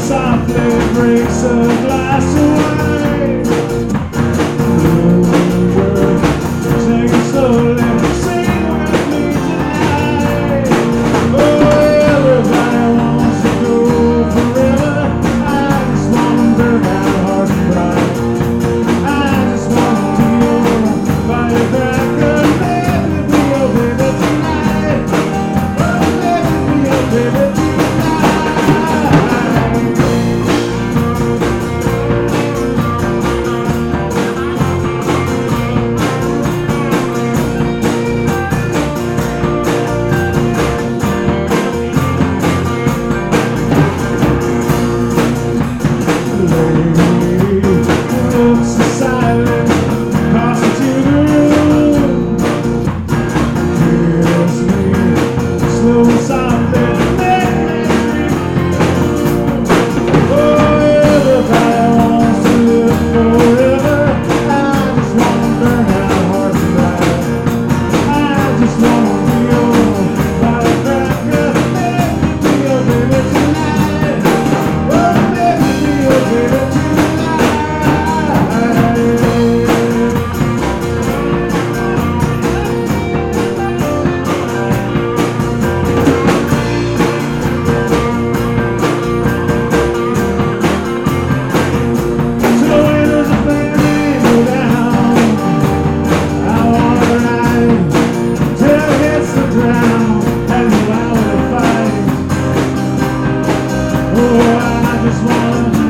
softly breaks a glass of wine. something just one.